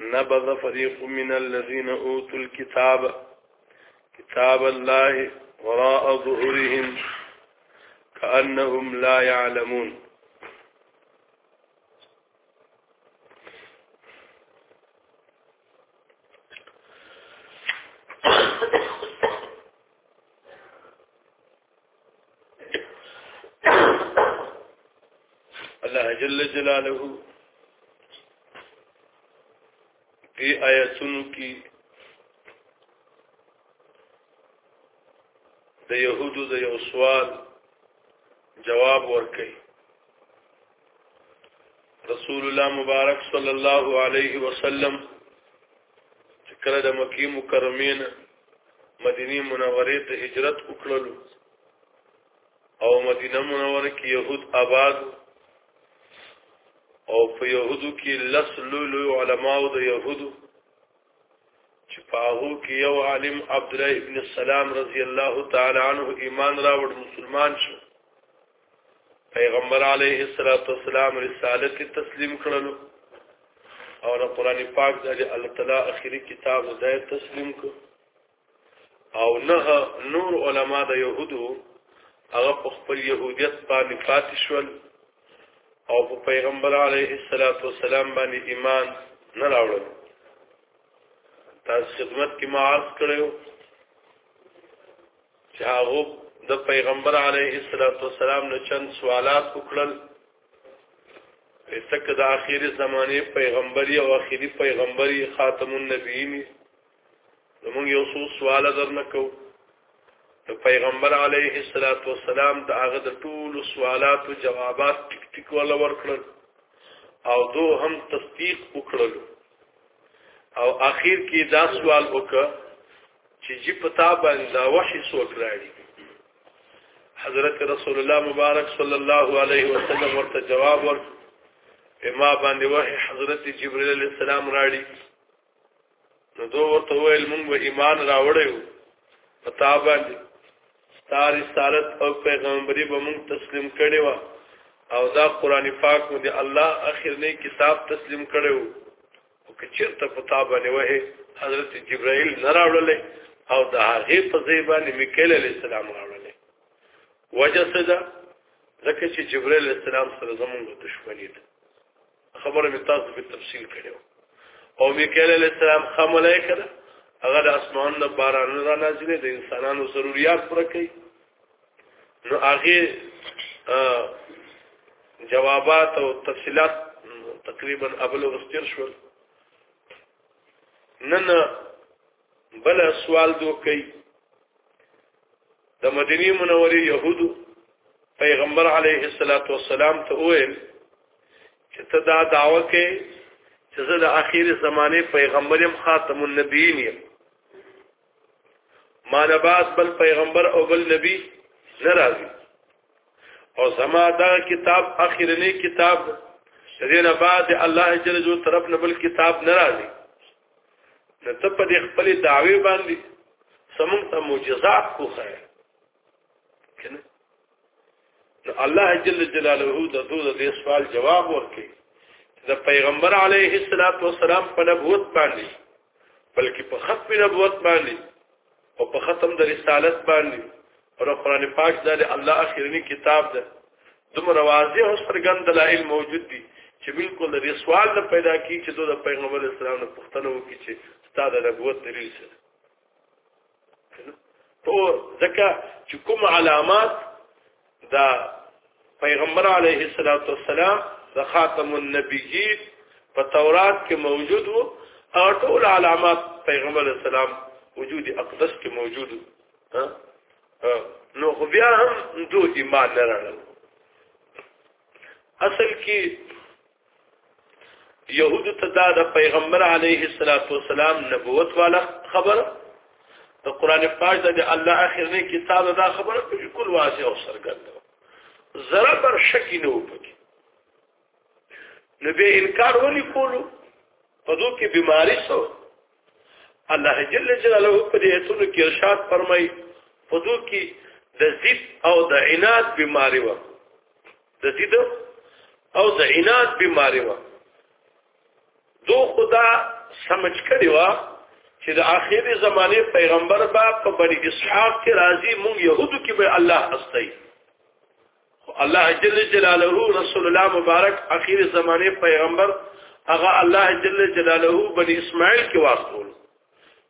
نبذ فريق من الذين أوتوا الكتاب كتاب الله وراء ظهورهم كأنهم لا يعلمون الله جل جلاله په آیاتونو کې د يهودو د یو سوال جواب ورکړي رسول الله مبارک صلی الله علیه وسلم چې کله د مکی مکرمه نه مدینه منوره ته هجرت وکړلو او مدینه منوره کې يهود آباد او په يهودو کې لس لولو علماو د يهودو چې په هغه کې یو عالم عبد الله ابن السلام رضی الله تعالی عنه ایمان راوړ مسلمان شو پیغمبر علیه الصلاۃ والسلام رساله کې تسلیم کړلو او د قران پاک د الله تعالی اخیری کتاب د تسلیم کو او نه نور علما د يهودو هغه په خپل يهودیت باندې پاتې شول او په پیغمبر علیه الصلاۃ والسلام باندې ایمان نه راوړل تاسو خدمت کې معاف کړو چې هغه د پیغمبر علیه الصلاۃ والسلام نه چند سوالات وکړل تک د اخیری زمانه پیغمبري او اخیری پیغمبري خاتم النبیین موږ یو څو سوال درنکو د پیغمبر علیه الصلاۃ والسلام د هغه د ټول سوالاتو جوابات ټیک ټیک ولا ورکړل او دو هم تصدیق وکړل او اخیر کې دا سوال وکړ چې جی پتا باندې دا وحي څوک راړي حضرت رسول الله مبارک صلی الله علیه وسلم ورته جواب ورک ما باندې وحي حضرت جبرئیل علیہ السلام راړي نو دوه ورته ویل مونږ ایمان راوړیو پتا باندې ستا رسالت او پیغمبري به مونږ تسلیم کړي وا او دا قران پاک مو دی الله اخرنی کتاب تسلیم کړو او کچرته پتا باندې وه حضرت جبرائیل نه راوړل او د هغه په ځای باندې میکائیل علی السلام راوړل وجه څه ده ځکه چې جبرائیل علی السلام سره زمونږ دښمنی ده خبره مې تاسو په تفصیل کړو او میکائیل علیہ السلام خاملای کړه هغه د اسمان نه باران را نازلې د انسانانو ضرورت پر کوي نو هغه جوابات او تفصيلات تقريبا قبل ورستر شول نن بل سوال دوکي د مدینه منورې يهودو پیغمبر علیه الصلاۃ والسلام ته وویل چې ته دا داوا کوي چې زه د اخیر زمانه پیغمبر يم خاتم النبیین یم ما نه بعد بل پیغمبر او بل نبی نه راځي او زما دا کتاب اخیرنی کتاب دې نه بعد الله جل جلاله طرف نه بل کتاب نه راځي نو ته په دې خپل دعوی باندې سمون ته معجزات کوخه کنه نو الله جل جلاله د دوه د سوال جواب ورکړي د پیغمبر علیه الصلاۃ والسلام په نبوت باندې بلکې په ختم نبوت باندې او په ختم د رسالت باندې او قرآن پاک دا د الله اخیرنی کتاب ده دومره واضح او څرګند دلایل موجود دي چې بالکل د سوال نه پیدا کی چې د پیغمبر اسلام نه پوښتنه وکړي چې ستاسو د نبوت دلیل څه تو ځکه چې کوم علامات دا پیغمبر علیه الصلاۃ والسلام د خاتم النبیین په تورات کې موجود وو او ټول علامات پیغمبر اسلام وجود اقدس کې موجود نو خو بیا هم دوی ایمان نه راړل اصل کې يهود ته دا د پیغمبر علیه الصلاۃ والسلام نبوت والا خبر د قران پاک د الله اخرنی کتاب دا خبره بالکل واضح او څرګند زره بر شک نه وپکې نو به انکار ولي کولو په دوه کې بیماری سو الله جل جلاله په دې ایتونو کې ارشاد فرمایي په دوی کې د ضد او د عناد بیماری و د ضد او د عناد بیماری و دو خدا سمج کړی و چې د آخري زمانه پیغمبر با په بني اسحاق کې راځي مونږ يهودو کې به الله استای الله جل جلاله رسول الله مبارک اخیر زمانه پیغمبر هغه الله جل جلاله بنی اسماعیل کې واستول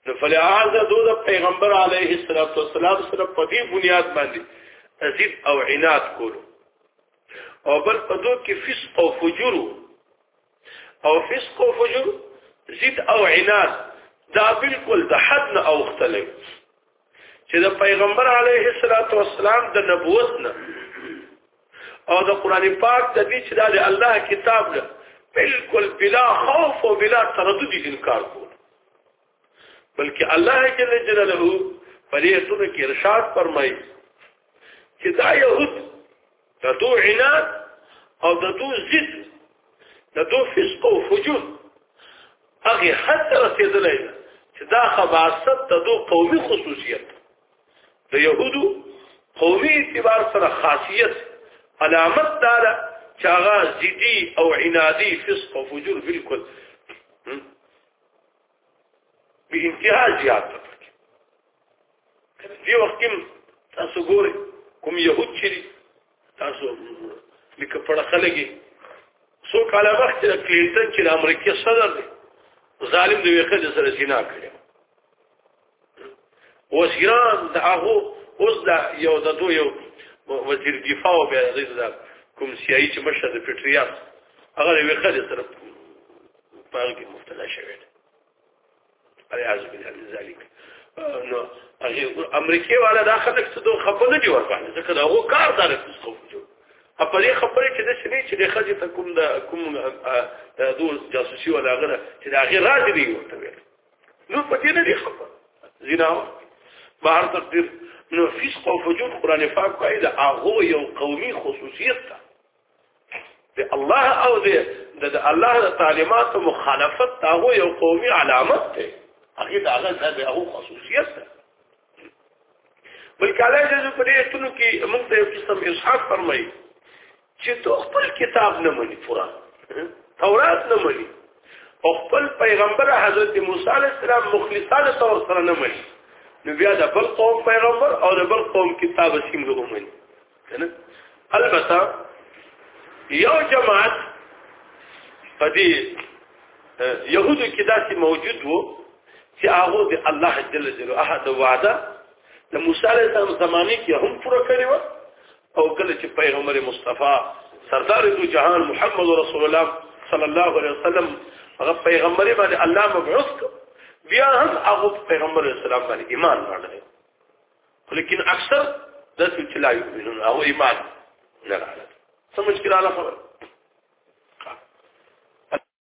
نو فلعاذ دود پیغمبر علیه الصلاۃ والسلام سره په دې بنیاد باندې تزید او عناد کولو او بل په دوه کې فسق او فجور او فسق او فجور زید او عناد دا بالکل د حد نه اوختلې چې د پیغمبر علیه الصلاۃ والسلام د نبوت نه او د قران پاک د دې چې د الله کتاب نه بالکل بلا خوف او بلا تردد انکار کول بلکې الله جل جلاله په دې ټول کې ارشاد فرمایي چې دا يهود د دو عناد او د دو ضد د دو فسق او فجور هغه حد ته رسیدلی چې دا خباست د دو قومي خصوصیت د يهودو قومي اعتبار سره خاصیت علامت دار چې هغه ضدي او عنادي فسق او فجور بالکل به انتها زیات دی وخت کې تاسو ګورئ کوم يهود چې تاسو لکه پړه خلګي سو کاله وخت چې کلینټن چې د امریکای صدر دی ظالم دی وخت سره سینا کړی اوس ایران د هغه اوس دا یو د دوه یو وزیر دفاع به غیزه کوم سیاسي چې مشه د پټریاس هغه وی خدای سره پاګه مفتلا شوی دی الیاذ بالله من ذلک نو هغه امریکای والا دا خلک څه دوه خپل دی ور باندې ځکه دا هو کار دار څه خو جو په دې خبرې چې د شری چې د خځې ته کوم د کوم د دوه جاسوسي ولا غره چې دا غیر راځي دی ورته ویل نو پکې نه دي خبر زنا بهر تقدیر نو فسق او فجور قران پاک کوي دا هغه یو قومي خصوصیت ده د الله او د الله د تعلیماتو مخالفت هغه یو قومي علامت ده هغه دا هغه د هغه خصوصیت ده بلکې علاوه دې په دې ټولو کې موږ ته یو قسم اسحاق فرمایي چې تو خپل کتاب نه مني قرآن تورات نه مني او خپل پیغمبر حضرت موسی علیه السلام مخلصانه تور سره نه مني نو بیا د بل قوم پیغمبر او د بل قوم کتاب سیم له ومني کنه البته یو جماعت په دې يهودو کې داسې موجود وو چې هغه د الله جل جلاله عهد او وعده د موسی علیه السلام زمانه کې هم پوره کړی و او کله چې پیغمبر مصطفی سردار دو جهان محمد رسول الله صلی الله علیه وسلم هغه پیغمبر باندې الله مبعوث بیا هم هغه پیغمبر اسلام باندې ایمان راوړل لیکن اکثر د څه چې لا یو هغه ایمان نه راوړل سمجھ کې رااله خبره